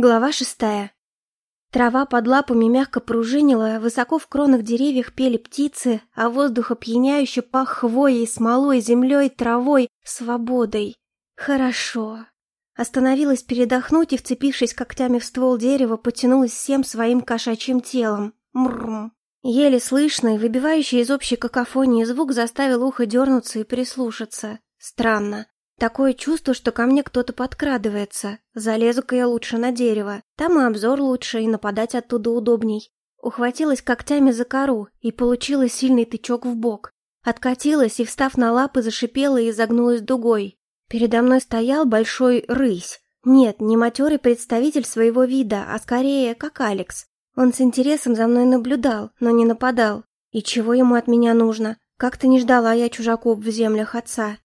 Глава шестая. Трава под лапами мягко пружинила, высоко в кронах деревьев пели птицы, а воздух опьяняюще пах хвоей, смолой, землей, травой, свободой. Хорошо. Остановилась передохнуть и, вцепившись когтями в ствол дерева, потянулась всем своим кошачьим телом. Мрм. Еле слышный, выбивающий из общей какофонии звук заставил ухо дернуться и прислушаться. Странно. Такое чувство, что ко мне кто-то подкрадывается. Залезу-ка я лучше на дерево. Там и обзор лучше, и нападать оттуда удобней. Ухватилась когтями за кору и получила сильный тычок в бок. Откатилась и, встав на лапы, зашипела и загнулась дугой. Передо мной стоял большой рысь. Нет, не матерый представитель своего вида, а скорее, как Алекс. Он с интересом за мной наблюдал, но не нападал. И чего ему от меня нужно? Как-то не ждала я чужаков в землях отца.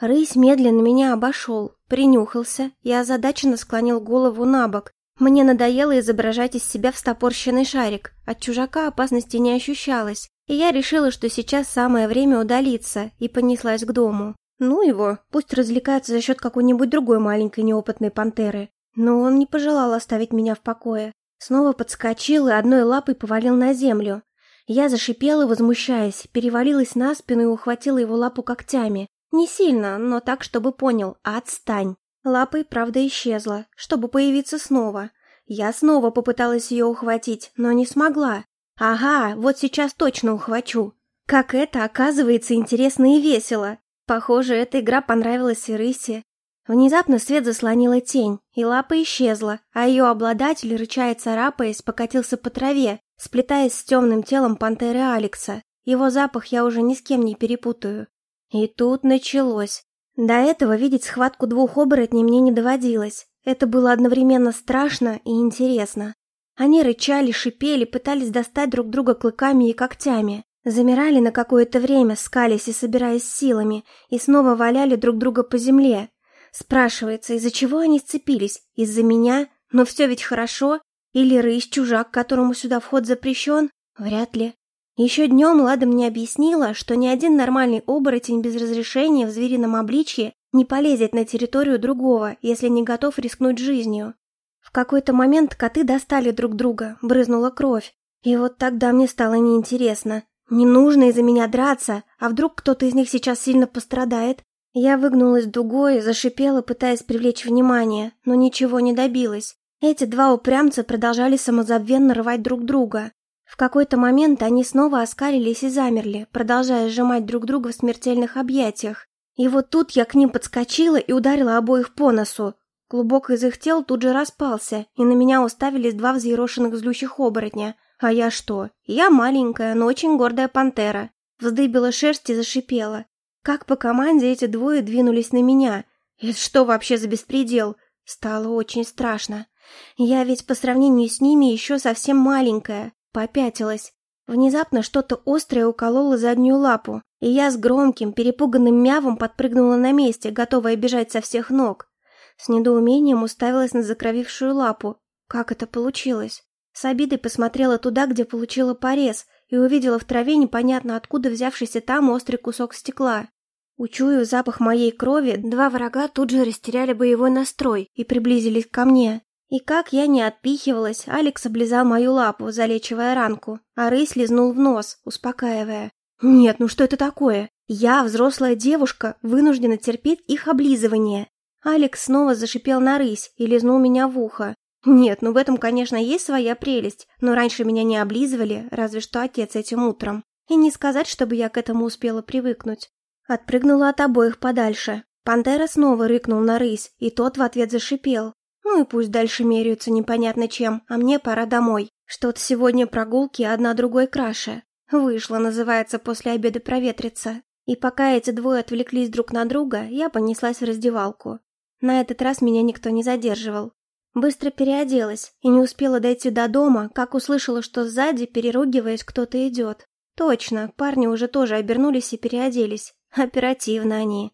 Рысь медленно меня обошел, принюхался и озадаченно склонил голову на бок. Мне надоело изображать из себя встопорщенный шарик. От чужака опасности не ощущалось, и я решила, что сейчас самое время удалиться, и понеслась к дому. Ну его, пусть развлекается за счет какой-нибудь другой маленькой неопытной пантеры. Но он не пожелал оставить меня в покое. Снова подскочил и одной лапой повалил на землю. Я зашипела, возмущаясь, перевалилась на спину и ухватила его лапу когтями. Не сильно, но так, чтобы понял. Отстань. Лапа и правда исчезла, чтобы появиться снова. Я снова попыталась ее ухватить, но не смогла. Ага, вот сейчас точно ухвачу. Как это, оказывается, интересно и весело. Похоже, эта игра понравилась и рысе. Внезапно свет заслонила тень, и лапа исчезла, а ее обладатель, рыча и царапаясь, покатился по траве, сплетаясь с темным телом пантеры Алекса. Его запах я уже ни с кем не перепутаю. И тут началось. До этого видеть схватку двух оборотней мне не доводилось. Это было одновременно страшно и интересно. Они рычали, шипели, пытались достать друг друга клыками и когтями. Замирали на какое-то время, скались и собираясь силами, и снова валяли друг друга по земле. Спрашивается, из-за чего они сцепились? Из-за меня? Но все ведь хорошо? Или рысь чужак, которому сюда вход запрещен? Вряд ли. Еще днем Лада мне объяснила, что ни один нормальный оборотень без разрешения в зверином обличье не полезет на территорию другого, если не готов рискнуть жизнью. В какой-то момент коты достали друг друга, брызнула кровь. И вот тогда мне стало неинтересно. Не нужно из-за меня драться, а вдруг кто-то из них сейчас сильно пострадает? Я выгнулась дугой зашипела, пытаясь привлечь внимание, но ничего не добилась. Эти два упрямца продолжали самозабвенно рвать друг друга. В какой-то момент они снова оскалились и замерли, продолжая сжимать друг друга в смертельных объятиях. И вот тут я к ним подскочила и ударила обоих по носу. Клубок из их тел тут же распался, и на меня уставились два взъерошенных злющих оборотня. А я что? Я маленькая, но очень гордая пантера. Вздыбила шерсть и зашипела. Как по команде эти двое двинулись на меня. Это что вообще за беспредел? Стало очень страшно. Я ведь по сравнению с ними еще совсем маленькая. Попятилась. Внезапно что-то острое укололо заднюю лапу, и я с громким, перепуганным мявом подпрыгнула на месте, готовая бежать со всех ног. С недоумением уставилась на закровившую лапу. Как это получилось? С обидой посмотрела туда, где получила порез, и увидела в траве непонятно откуда взявшийся там острый кусок стекла. Учуяв запах моей крови, два врага тут же растеряли боевой настрой и приблизились ко мне. И как я не отпихивалась, Алекс облизал мою лапу, залечивая ранку, а рысь лизнул в нос, успокаивая. «Нет, ну что это такое? Я, взрослая девушка, вынуждена терпеть их облизывание». Алекс снова зашипел на рысь и лизнул меня в ухо. «Нет, ну в этом, конечно, есть своя прелесть, но раньше меня не облизывали, разве что отец этим утром. И не сказать, чтобы я к этому успела привыкнуть». Отпрыгнула от обоих подальше. Пантера снова рыкнул на рысь, и тот в ответ зашипел. Ну и пусть дальше меряются непонятно чем, а мне пора домой. Что-то сегодня прогулки одна другой краше. Вышло, называется, после обеда проветриться. И пока эти двое отвлеклись друг на друга, я понеслась в раздевалку. На этот раз меня никто не задерживал. Быстро переоделась и не успела дойти до дома, как услышала, что сзади, переругиваясь, кто-то идет. Точно, парни уже тоже обернулись и переоделись. Оперативно они.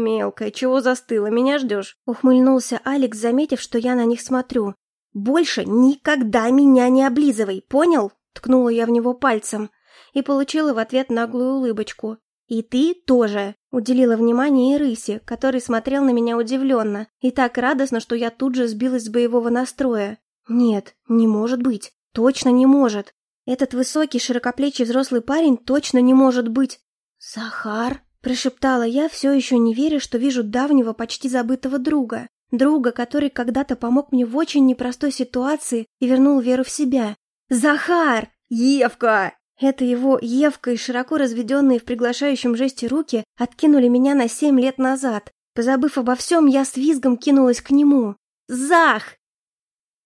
«Мелкая, чего застыла? Меня ждешь?» Ухмыльнулся Алекс, заметив, что я на них смотрю. «Больше никогда меня не облизывай, понял?» Ткнула я в него пальцем и получила в ответ наглую улыбочку. «И ты тоже!» — уделила внимание и Рыси, который смотрел на меня удивленно, и так радостно, что я тут же сбилась с боевого настроя. «Нет, не может быть. Точно не может. Этот высокий, широкоплечий взрослый парень точно не может быть...» «Захар?» — прошептала я, все еще не веря, что вижу давнего, почти забытого друга. Друга, который когда-то помог мне в очень непростой ситуации и вернул веру в себя. «Захар! Евка!» Это его Евка и широко разведенные в приглашающем жесте руки откинули меня на семь лет назад. Позабыв обо всем, я с визгом кинулась к нему. «Зах!»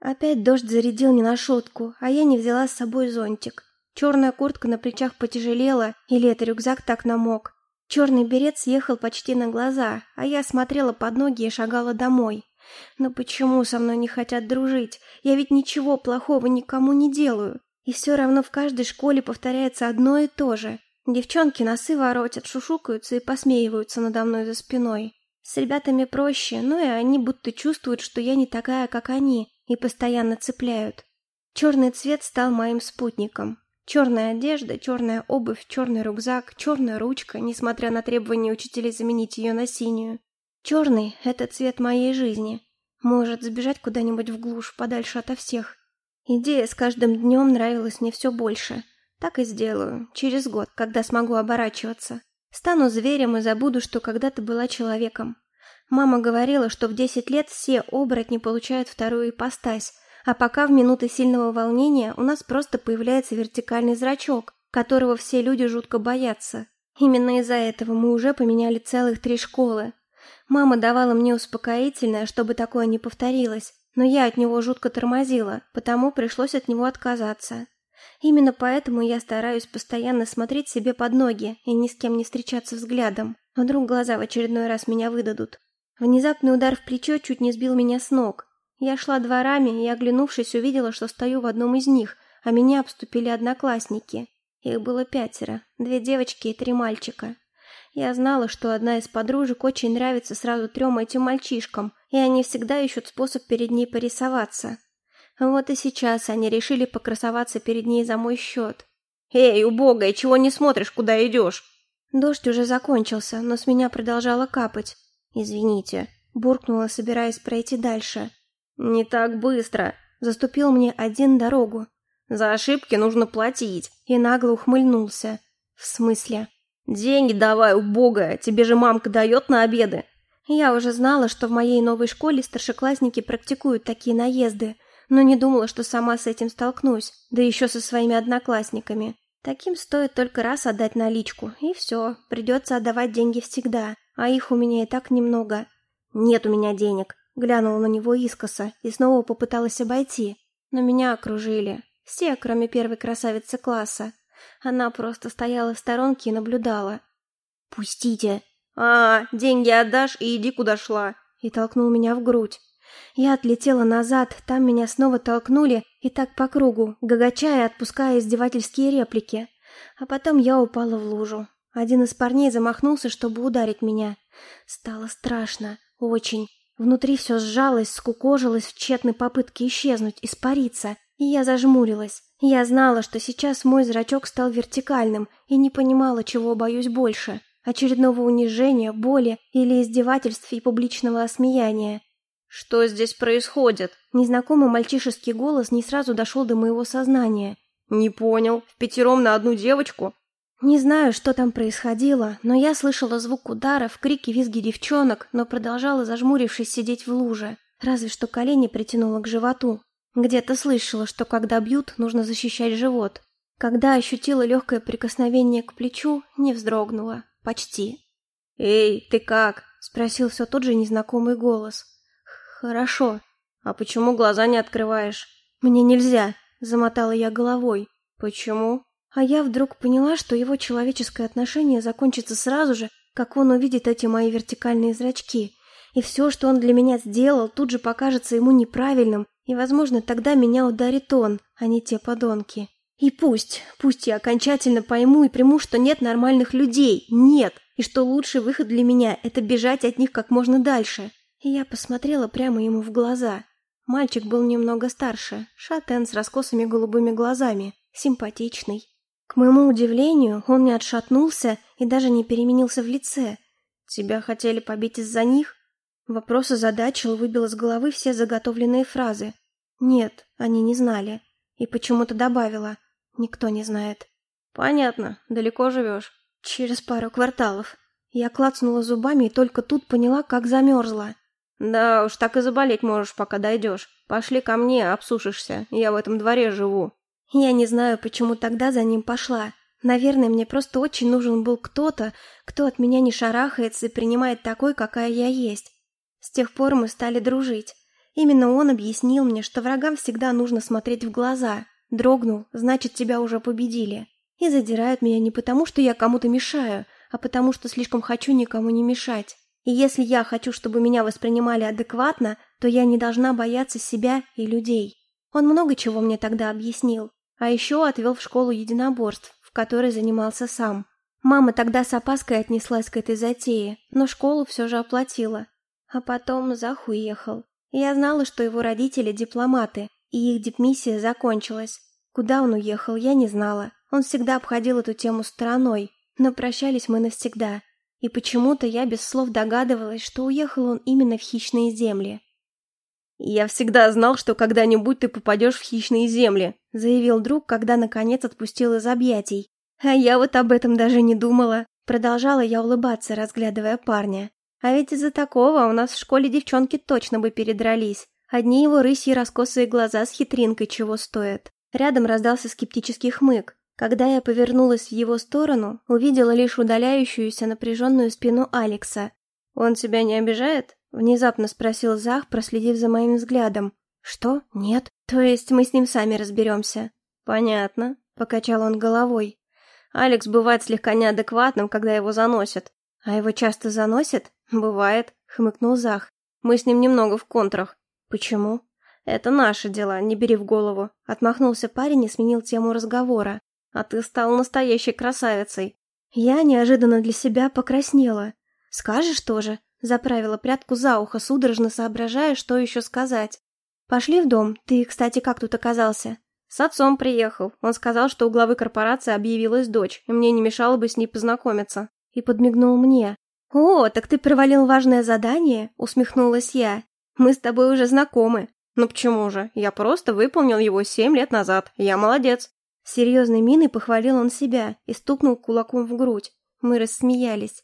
Опять дождь зарядил не на шутку, а я не взяла с собой зонтик. Черная куртка на плечах потяжелела, или это рюкзак так намок. Черный берет съехал почти на глаза, а я смотрела под ноги и шагала домой. Но почему со мной не хотят дружить? Я ведь ничего плохого никому не делаю. И все равно в каждой школе повторяется одно и то же. Девчонки носы воротят, шушукаются и посмеиваются надо мной за спиной. С ребятами проще, но и они будто чувствуют, что я не такая, как они, и постоянно цепляют. Черный цвет стал моим спутником. Черная одежда, черная обувь, черный рюкзак, черная ручка, несмотря на требования учителей заменить ее на синюю. Черный — это цвет моей жизни. Может, сбежать куда-нибудь в глушь, подальше ото всех. Идея с каждым днем нравилась мне все больше. Так и сделаю, через год, когда смогу оборачиваться. Стану зверем и забуду, что когда-то была человеком. Мама говорила, что в 10 лет все оборотни получают вторую ипостась, а пока в минуты сильного волнения у нас просто появляется вертикальный зрачок, которого все люди жутко боятся. Именно из-за этого мы уже поменяли целых три школы. Мама давала мне успокоительное, чтобы такое не повторилось, но я от него жутко тормозила, потому пришлось от него отказаться. Именно поэтому я стараюсь постоянно смотреть себе под ноги и ни с кем не встречаться взглядом. Вдруг глаза в очередной раз меня выдадут. Внезапный удар в плечо чуть не сбил меня с ног. Я шла дворами и, оглянувшись, увидела, что стою в одном из них, а меня обступили одноклассники. Их было пятеро, две девочки и три мальчика. Я знала, что одна из подружек очень нравится сразу трем этим мальчишкам, и они всегда ищут способ перед ней порисоваться. Вот и сейчас они решили покрасоваться перед ней за мой счет. «Эй, убогая, чего не смотришь, куда идешь?» Дождь уже закончился, но с меня продолжало капать. «Извините», — буркнула, собираясь пройти дальше. «Не так быстро», — заступил мне один дорогу. «За ошибки нужно платить», — и нагло ухмыльнулся. «В смысле?» «Деньги давай, убогая, тебе же мамка дает на обеды». Я уже знала, что в моей новой школе старшеклассники практикуют такие наезды, но не думала, что сама с этим столкнусь, да еще со своими одноклассниками. Таким стоит только раз отдать наличку, и все, придется отдавать деньги всегда, а их у меня и так немного. Нет у меня денег, глянула на него искоса и снова попыталась обойти, но меня окружили. Все, кроме первой красавицы класса. Она просто стояла в сторонке и наблюдала. «Пустите!» «А, деньги отдашь и иди куда шла!» И толкнул меня в грудь. Я отлетела назад, там меня снова толкнули, и так по кругу, гагача и отпуская издевательские реплики. А потом я упала в лужу. Один из парней замахнулся, чтобы ударить меня. Стало страшно. Очень. Внутри все сжалось, скукожилось в тщетной попытке исчезнуть, испариться. И я зажмурилась. Я знала, что сейчас мой зрачок стал вертикальным, и не понимала, чего боюсь больше. Очередного унижения, боли или издевательств и публичного осмеяния. «Что здесь происходит?» Незнакомый мальчишеский голос не сразу дошел до моего сознания. «Не понял. В пятером на одну девочку?» Не знаю, что там происходило, но я слышала звук ударов, крики визги девчонок, но продолжала, зажмурившись, сидеть в луже. Разве что колени притянуло к животу. Где-то слышала, что когда бьют, нужно защищать живот. Когда ощутила легкое прикосновение к плечу, не вздрогнула. Почти. «Эй, ты как?» — спросил все тот же незнакомый голос. «Хорошо. А почему глаза не открываешь?» «Мне нельзя», — замотала я головой. «Почему?» А я вдруг поняла, что его человеческое отношение закончится сразу же, как он увидит эти мои вертикальные зрачки. И все, что он для меня сделал, тут же покажется ему неправильным, и, возможно, тогда меня ударит он, а не те подонки. И пусть, пусть я окончательно пойму и приму, что нет нормальных людей, нет, и что лучший выход для меня – это бежать от них как можно дальше. И я посмотрела прямо ему в глаза. Мальчик был немного старше, шатен с раскосыми голубыми глазами, симпатичный. К моему удивлению, он не отшатнулся и даже не переменился в лице. «Тебя хотели побить из-за них?» Вопрос озадачил, выбил из головы все заготовленные фразы. «Нет, они не знали». И почему-то добавила. «Никто не знает». «Понятно. Далеко живешь?» «Через пару кварталов». Я клацнула зубами и только тут поняла, как замерзла. «Да уж, так и заболеть можешь, пока дойдешь. Пошли ко мне, обсушишься. Я в этом дворе живу». Я не знаю, почему тогда за ним пошла. Наверное, мне просто очень нужен был кто-то, кто от меня не шарахается и принимает такой, какая я есть. С тех пор мы стали дружить. Именно он объяснил мне, что врагам всегда нужно смотреть в глаза. Дрогнул, значит, тебя уже победили. И задирают меня не потому, что я кому-то мешаю, а потому, что слишком хочу никому не мешать. И если я хочу, чтобы меня воспринимали адекватно, то я не должна бояться себя и людей. Он много чего мне тогда объяснил. А еще отвел в школу единоборств, в которой занимался сам. Мама тогда с опаской отнеслась к этой затее, но школу все же оплатила. А потом Зах уехал. Я знала, что его родители дипломаты, и их дипмиссия закончилась. Куда он уехал, я не знала. Он всегда обходил эту тему стороной, но прощались мы навсегда. И почему-то я без слов догадывалась, что уехал он именно в хищные земли. «Я всегда знал, что когда-нибудь ты попадешь в хищные земли», заявил друг, когда наконец отпустил из объятий. «А я вот об этом даже не думала». Продолжала я улыбаться, разглядывая парня. А ведь из-за такого у нас в школе девчонки точно бы передрались. Одни его рысьи раскосые глаза с хитринкой чего стоят. Рядом раздался скептический хмык. Когда я повернулась в его сторону, увидела лишь удаляющуюся напряженную спину Алекса. «Он тебя не обижает?» Внезапно спросил Зах, проследив за моим взглядом. «Что? Нет? То есть мы с ним сами разберемся?» «Понятно», — покачал он головой. «Алекс бывает слегка неадекватным, когда его заносят». «А его часто заносят?» «Бывает», — хмыкнул Зах. «Мы с ним немного в контрах». «Почему?» «Это наши дела, не бери в голову», — отмахнулся парень и сменил тему разговора. «А ты стал настоящей красавицей». Я неожиданно для себя покраснела. «Скажешь тоже?» Заправила прядку за ухо, судорожно соображая, что еще сказать. «Пошли в дом. Ты, кстати, как тут оказался?» «С отцом приехал. Он сказал, что у главы корпорации объявилась дочь, и мне не мешало бы с ней познакомиться». И подмигнул мне. «О, так ты провалил важное задание?» — усмехнулась я. «Мы с тобой уже знакомы». «Ну почему же? Я просто выполнил его семь лет назад. Я молодец». Серьезной миной похвалил он себя и стукнул кулаком в грудь. Мы рассмеялись.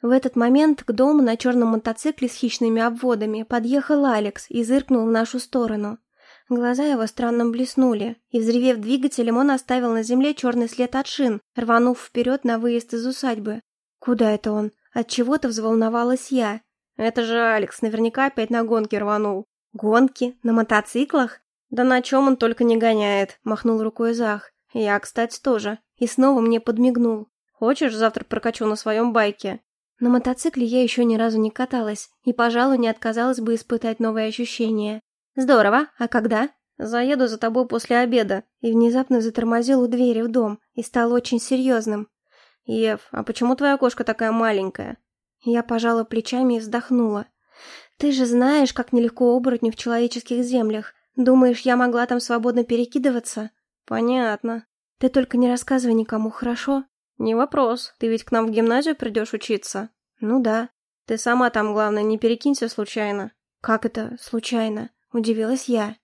В этот момент к дому на черном мотоцикле с хищными обводами подъехал Алекс и зыркнул в нашу сторону. Глаза его странно блеснули, и, взревев двигателем, он оставил на земле черный след от шин, рванув вперед на выезд из усадьбы. «Куда это он? От чего то взволновалась я. «Это же Алекс, наверняка опять на гонки рванул». «Гонки? На мотоциклах?» «Да на чем он только не гоняет», — махнул рукой Зах. «Я, кстати, тоже». И снова мне подмигнул. «Хочешь, завтра прокачу на своем байке?» На мотоцикле я еще ни разу не каталась, и, пожалуй, не отказалась бы испытать новые ощущения. Здорово, а когда? Заеду за тобой после обеда. И внезапно затормозил у двери в дом и стал очень серьезным. Ев, а почему твоя кошка такая маленькая? Я пожала плечами и вздохнула. Ты же знаешь, как нелегко оборотню в человеческих землях. Думаешь, я могла там свободно перекидываться? Понятно. Ты только не рассказывай никому, хорошо? «Не вопрос. Ты ведь к нам в гимназию придешь учиться?» «Ну да. Ты сама там, главное, не перекинься случайно». «Как это случайно?» – удивилась я.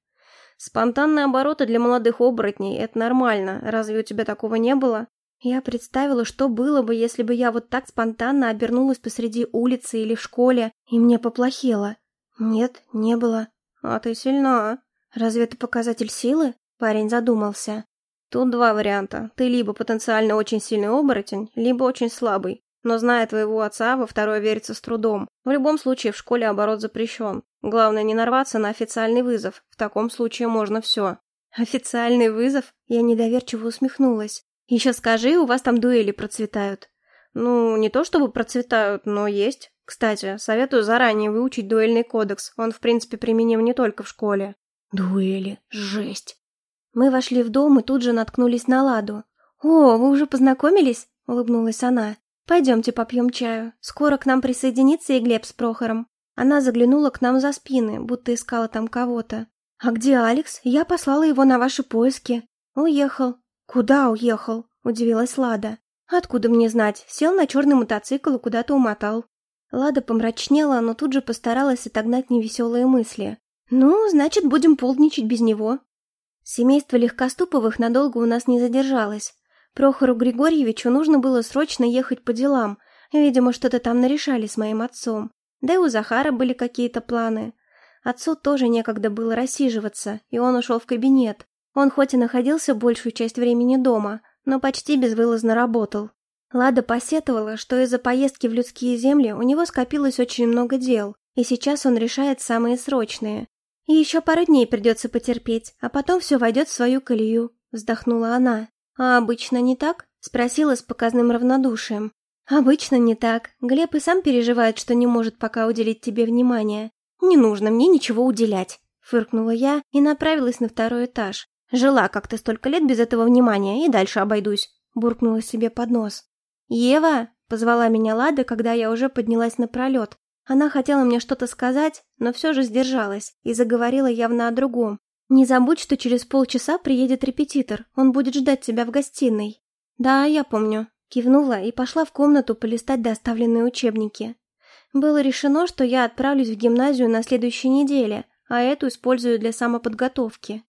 «Спонтанные обороты для молодых оборотней – это нормально. Разве у тебя такого не было?» Я представила, что было бы, если бы я вот так спонтанно обернулась посреди улицы или в школе, и мне поплохело. Нет, не было. «А ты сильна». «Разве это показатель силы?» Парень задумался. Тут два варианта. Ты либо потенциально очень сильный оборотень, либо очень слабый. Но зная твоего отца, во второе верится с трудом. В любом случае в школе оборот запрещен. Главное не нарваться на официальный вызов. В таком случае можно все. Официальный вызов? Я недоверчиво усмехнулась. Еще скажи, у вас там дуэли процветают. Ну, не то чтобы процветают, но есть. Кстати, советую заранее выучить дуэльный кодекс. Он, в принципе, применим не только в школе. Дуэли. Жесть. Мы вошли в дом и тут же наткнулись на Ладу. «О, вы уже познакомились?» — улыбнулась она. «Пойдемте попьем чаю. Скоро к нам присоединится и Глеб с Прохором». Она заглянула к нам за спины, будто искала там кого-то. «А где Алекс? Я послала его на ваши поиски». «Уехал». «Куда уехал?» удивилась Лада. «Откуда мне знать? Сел на черный мотоцикл и куда-то умотал». Лада помрачнела, но тут же постаралась отогнать невеселые мысли. «Ну, значит, будем полдничать без него». Семейство Легкоступовых надолго у нас не задержалось. Прохору Григорьевичу нужно было срочно ехать по делам. Видимо, что-то там нарешали с моим отцом. Да и у Захара были какие-то планы. Отцу тоже некогда было рассиживаться, и он ушел в кабинет. Он хоть и находился большую часть времени дома, но почти безвылазно работал. Лада посетовала, что из-за поездки в людские земли у него скопилось очень много дел, и сейчас он решает самые срочные. И еще пару дней придется потерпеть, а потом все войдет в свою колею, вздохнула она. А обычно не так? Спросила с показным равнодушием. Обычно не так. Глеб и сам переживает, что не может пока уделить тебе внимания. Не нужно мне ничего уделять, фыркнула я и направилась на второй этаж. Жила как-то столько лет без этого внимания и дальше обойдусь, буркнула себе под нос. Ева, позвала меня Лада, когда я уже поднялась на пролет. Она хотела мне что-то сказать, но все же сдержалась и заговорила явно о другом. «Не забудь, что через полчаса приедет репетитор, он будет ждать тебя в гостиной». «Да, я помню», — кивнула и пошла в комнату полистать доставленные учебники. Было решено, что я отправлюсь в гимназию на следующей неделе, а эту использую для самоподготовки.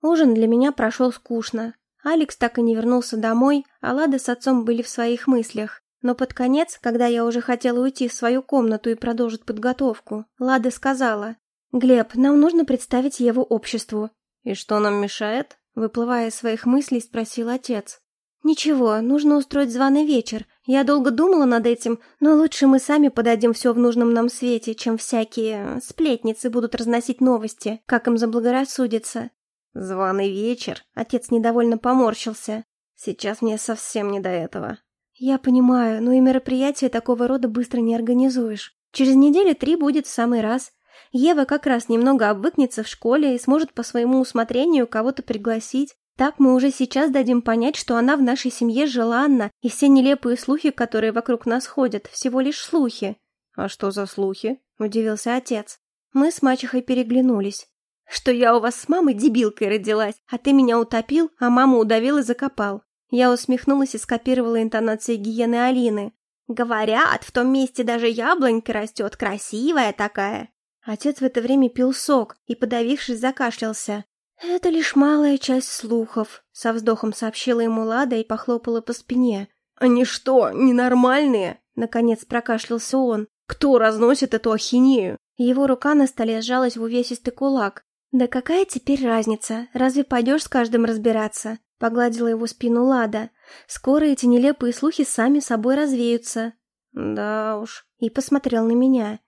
Ужин для меня прошел скучно. Алекс так и не вернулся домой, а Лада с отцом были в своих мыслях. Но под конец, когда я уже хотела уйти в свою комнату и продолжить подготовку, Лада сказала, «Глеб, нам нужно представить Еву обществу». «И что нам мешает?» Выплывая из своих мыслей, спросил отец. «Ничего, нужно устроить званый вечер. Я долго думала над этим, но лучше мы сами подадим все в нужном нам свете, чем всякие сплетницы будут разносить новости, как им заблагорассудится». «Званый вечер?» Отец недовольно поморщился. «Сейчас мне совсем не до этого. «Я понимаю, но и мероприятие такого рода быстро не организуешь. Через недели три будет в самый раз. Ева как раз немного обвыкнется в школе и сможет по своему усмотрению кого-то пригласить. Так мы уже сейчас дадим понять, что она в нашей семье желанна, и все нелепые слухи, которые вокруг нас ходят, всего лишь слухи». «А что за слухи?» – удивился отец. Мы с мачехой переглянулись. «Что я у вас с мамой дебилкой родилась, а ты меня утопил, а маму удавил и закопал. Я усмехнулась и скопировала интонации гиены Алины. «Говорят, в том месте даже яблонька растет, красивая такая». Отец в это время пил сок и, подавившись, закашлялся. «Это лишь малая часть слухов», — со вздохом сообщила ему Лада и похлопала по спине. «Они что, ненормальные?» — наконец прокашлялся он. «Кто разносит эту ахинею?» Его рука на столе сжалась в увесистый кулак. «Да какая теперь разница? Разве пойдешь с каждым разбираться? Погладила его спину Лада. Скоро эти нелепые слухи сами собой развеются. Да уж. И посмотрел на меня.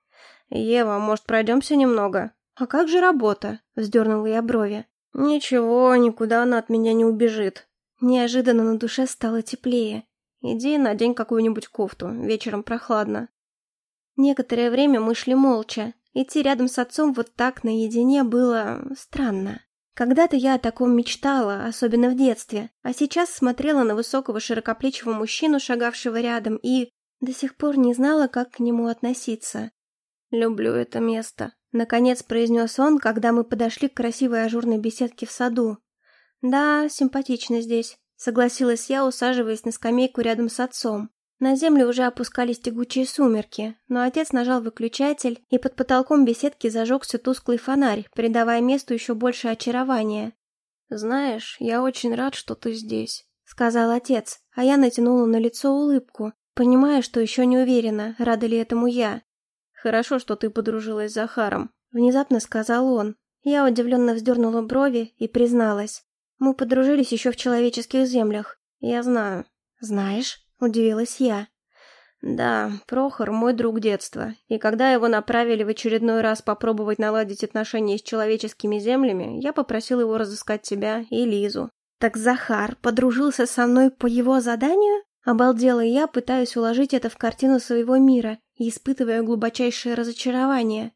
Ева, может, пройдемся немного? А как же работа? Вздернула я брови. Ничего, никуда она от меня не убежит. Неожиданно на душе стало теплее. Иди надень какую-нибудь кофту, вечером прохладно. Некоторое время мы шли молча. Идти рядом с отцом вот так наедине было странно. Когда-то я о таком мечтала, особенно в детстве, а сейчас смотрела на высокого широкоплечего мужчину, шагавшего рядом, и до сих пор не знала, как к нему относиться. «Люблю это место», — наконец произнес он, когда мы подошли к красивой ажурной беседке в саду. «Да, симпатично здесь», — согласилась я, усаживаясь на скамейку рядом с отцом. На землю уже опускались тягучие сумерки, но отец нажал выключатель, и под потолком беседки зажегся тусклый фонарь, придавая месту еще больше очарования. «Знаешь, я очень рад, что ты здесь», — сказал отец, а я натянула на лицо улыбку, понимая, что еще не уверена, рада ли этому я. «Хорошо, что ты подружилась с Захаром», — внезапно сказал он. Я удивленно вздернула брови и призналась. «Мы подружились еще в человеческих землях. Я знаю». «Знаешь?» Удивилась я. Да, Прохор мой друг детства, и когда его направили в очередной раз попробовать наладить отношения с человеческими землями, я попросил его разыскать тебя и Лизу. Так Захар подружился со мной по его заданию? Обалдела я, пытаюсь уложить это в картину своего мира испытывая глубочайшее разочарование.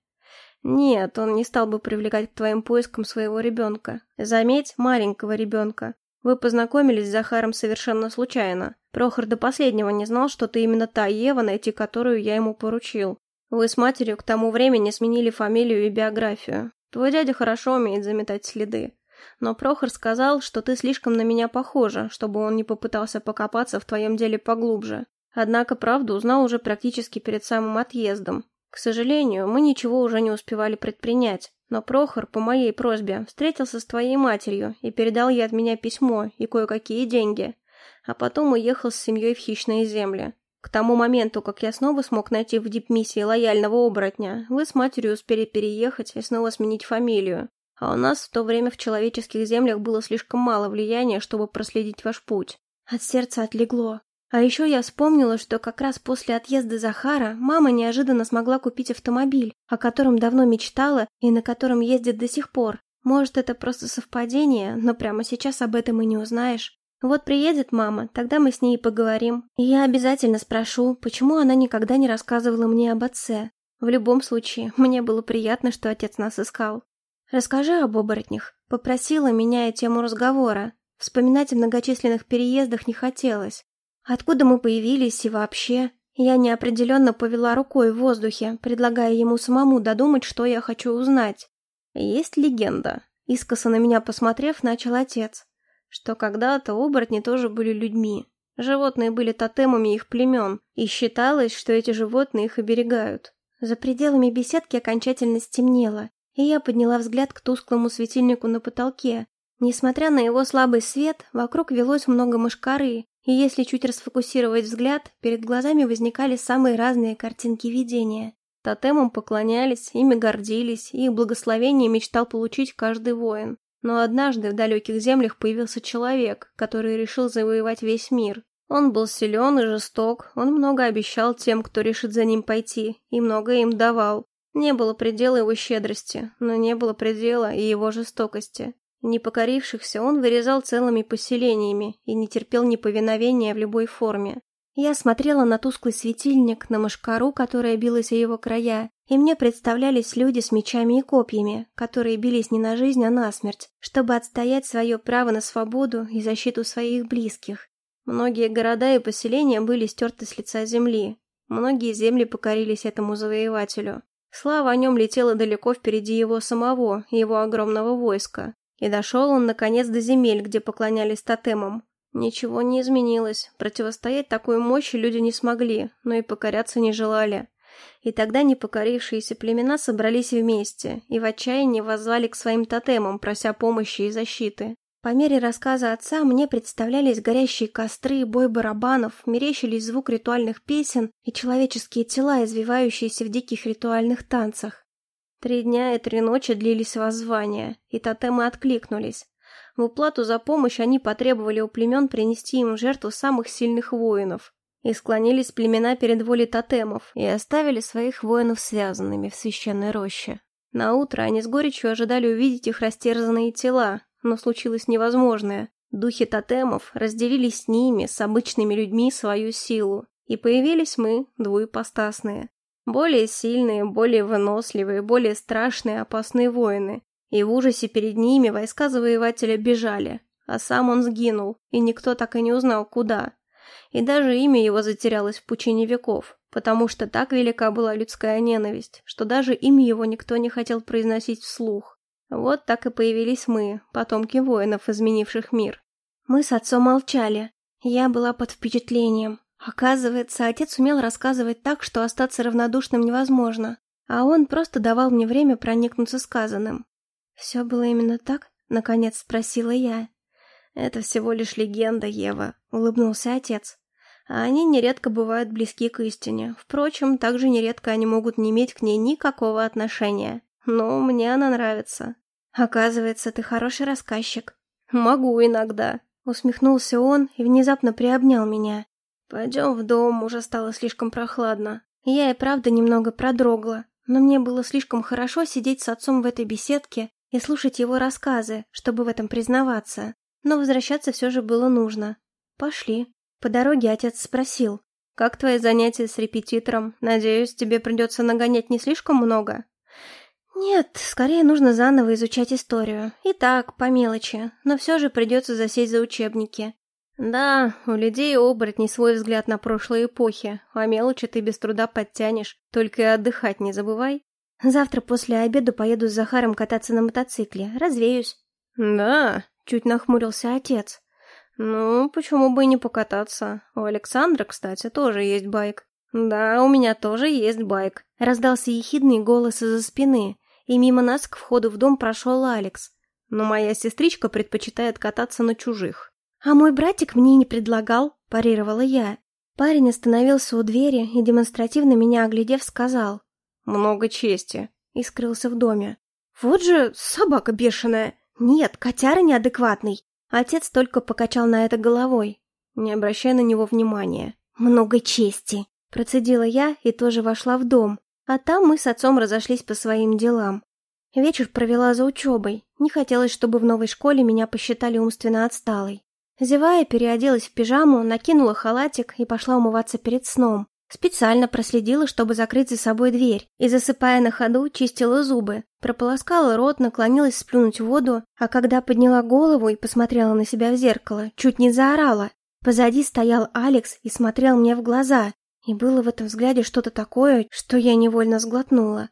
Нет, он не стал бы привлекать к твоим поискам своего ребенка. Заметь, маленького ребенка. Вы познакомились с Захаром совершенно случайно. Прохор до последнего не знал, что ты именно та Ева, найти которую я ему поручил. Вы с матерью к тому времени сменили фамилию и биографию. Твой дядя хорошо умеет заметать следы. Но Прохор сказал, что ты слишком на меня похожа, чтобы он не попытался покопаться в твоем деле поглубже. Однако правду узнал уже практически перед самым отъездом. К сожалению, мы ничего уже не успевали предпринять. Но Прохор, по моей просьбе, встретился с твоей матерью и передал ей от меня письмо и кое-какие деньги. А потом уехал с семьей в хищные земли. К тому моменту, как я снова смог найти в дипмиссии лояльного оборотня, вы с матерью успели переехать и снова сменить фамилию. А у нас в то время в человеческих землях было слишком мало влияния, чтобы проследить ваш путь. От сердца отлегло. А еще я вспомнила, что как раз после отъезда Захара мама неожиданно смогла купить автомобиль, о котором давно мечтала и на котором ездит до сих пор. Может, это просто совпадение, но прямо сейчас об этом и не узнаешь. Вот приедет мама, тогда мы с ней и поговорим. И я обязательно спрошу, почему она никогда не рассказывала мне об отце. В любом случае, мне было приятно, что отец нас искал. Расскажи об оборотнях. Попросила, меняя тему разговора. Вспоминать о многочисленных переездах не хотелось. Откуда мы появились и вообще? Я неопределенно повела рукой в воздухе, предлагая ему самому додумать, что я хочу узнать. Есть легенда. Искоса на меня посмотрев, начал отец. Что когда-то оборотни тоже были людьми. Животные были тотемами их племен, и считалось, что эти животные их оберегают. За пределами беседки окончательно стемнело, и я подняла взгляд к тусклому светильнику на потолке. Несмотря на его слабый свет, вокруг велось много мошкары, и если чуть расфокусировать взгляд, перед глазами возникали самые разные картинки видения. Тотемам поклонялись, ими гордились, и их благословение мечтал получить каждый воин. Но однажды в далеких землях появился человек, который решил завоевать весь мир. Он был силен и жесток, он много обещал тем, кто решит за ним пойти, и много им давал. Не было предела его щедрости, но не было предела и его жестокости. Непокорившихся он вырезал целыми поселениями и не терпел неповиновения в любой форме. Я смотрела на тусклый светильник, на мошкару, которая билась о его края, и мне представлялись люди с мечами и копьями, которые бились не на жизнь, а на смерть, чтобы отстоять свое право на свободу и защиту своих близких. Многие города и поселения были стерты с лица земли. Многие земли покорились этому завоевателю. Слава о нем летела далеко впереди его самого и его огромного войска. И дошел он, наконец, до земель, где поклонялись тотемам. Ничего не изменилось. Противостоять такой мощи люди не смогли, но и покоряться не желали. И тогда непокорившиеся племена собрались вместе и в отчаянии воззвали к своим тотемам, прося помощи и защиты. По мере рассказа отца мне представлялись горящие костры, бой барабанов, мерещились звук ритуальных песен и человеческие тела, извивающиеся в диких ритуальных танцах. Три дня и три ночи длились воззвания, и тотемы откликнулись. В уплату за помощь они потребовали у племен принести им жертву самых сильных воинов. И склонились племена перед волей тотемов, и оставили своих воинов связанными в священной роще. На утро они с горечью ожидали увидеть их растерзанные тела, но случилось невозможное. Духи тотемов разделились с ними, с обычными людьми, свою силу. И появились мы, двуепостасные. Более сильные, более выносливые, более страшные, опасные воины. И в ужасе перед ними войска завоевателя бежали, а сам он сгинул, и никто так и не узнал, куда. И даже имя его затерялось в пучине веков, потому что так велика была людская ненависть, что даже имя его никто не хотел произносить вслух. Вот так и появились мы, потомки воинов, изменивших мир. Мы с отцом молчали. Я была под впечатлением. Оказывается, отец умел рассказывать так, что остаться равнодушным невозможно, а он просто давал мне время проникнуться сказанным. «Все было именно так?» — наконец спросила я. «Это всего лишь легенда, Ева», — улыбнулся отец. «А они нередко бывают близки к истине. Впрочем, также нередко они могут не иметь к ней никакого отношения. Но мне она нравится». «Оказывается, ты хороший рассказчик». «Могу иногда», — усмехнулся он и внезапно приобнял меня. «Пойдем в дом, уже стало слишком прохладно». Я и правда немного продрогла, но мне было слишком хорошо сидеть с отцом в этой беседке и слушать его рассказы, чтобы в этом признаваться. Но возвращаться все же было нужно. Пошли. По дороге отец спросил. «Как твои занятия с репетитором? Надеюсь, тебе придется нагонять не слишком много?» «Нет, скорее нужно заново изучать историю. И так, по мелочи, но все же придется засесть за учебники. Да, у людей оборотней свой взгляд на прошлые эпохи, а мелочи ты без труда подтянешь, только и отдыхать не забывай. Завтра после обеда поеду с Захаром кататься на мотоцикле, развеюсь. «Да», — чуть нахмурился отец. «Ну, почему бы и не покататься? У Александра, кстати, тоже есть байк». «Да, у меня тоже есть байк», — раздался ехидный голос из-за спины, и мимо нас к входу в дом прошел Алекс. Но моя сестричка предпочитает кататься на чужих. «А мой братик мне не предлагал», — парировала я. Парень остановился у двери и, демонстративно меня оглядев, сказал «Много чести» и скрылся в доме. «Вот же собака бешеная! Нет, котяра неадекватный!» Отец только покачал на это головой, не обращая на него внимания. «Много чести!» Процедила я и тоже вошла в дом, а там мы с отцом разошлись по своим делам. Вечер провела за учебой. Не хотелось, чтобы в новой школе меня посчитали умственно отсталой. Зевая, переоделась в пижаму, накинула халатик и пошла умываться перед сном. Специально проследила, чтобы закрыть за собой дверь, и, засыпая на ходу, чистила зубы. Прополоскала рот, наклонилась сплюнуть воду, а когда подняла голову и посмотрела на себя в зеркало, чуть не заорала. Позади стоял Алекс и смотрел мне в глаза, и было в этом взгляде что-то такое, что я невольно сглотнула.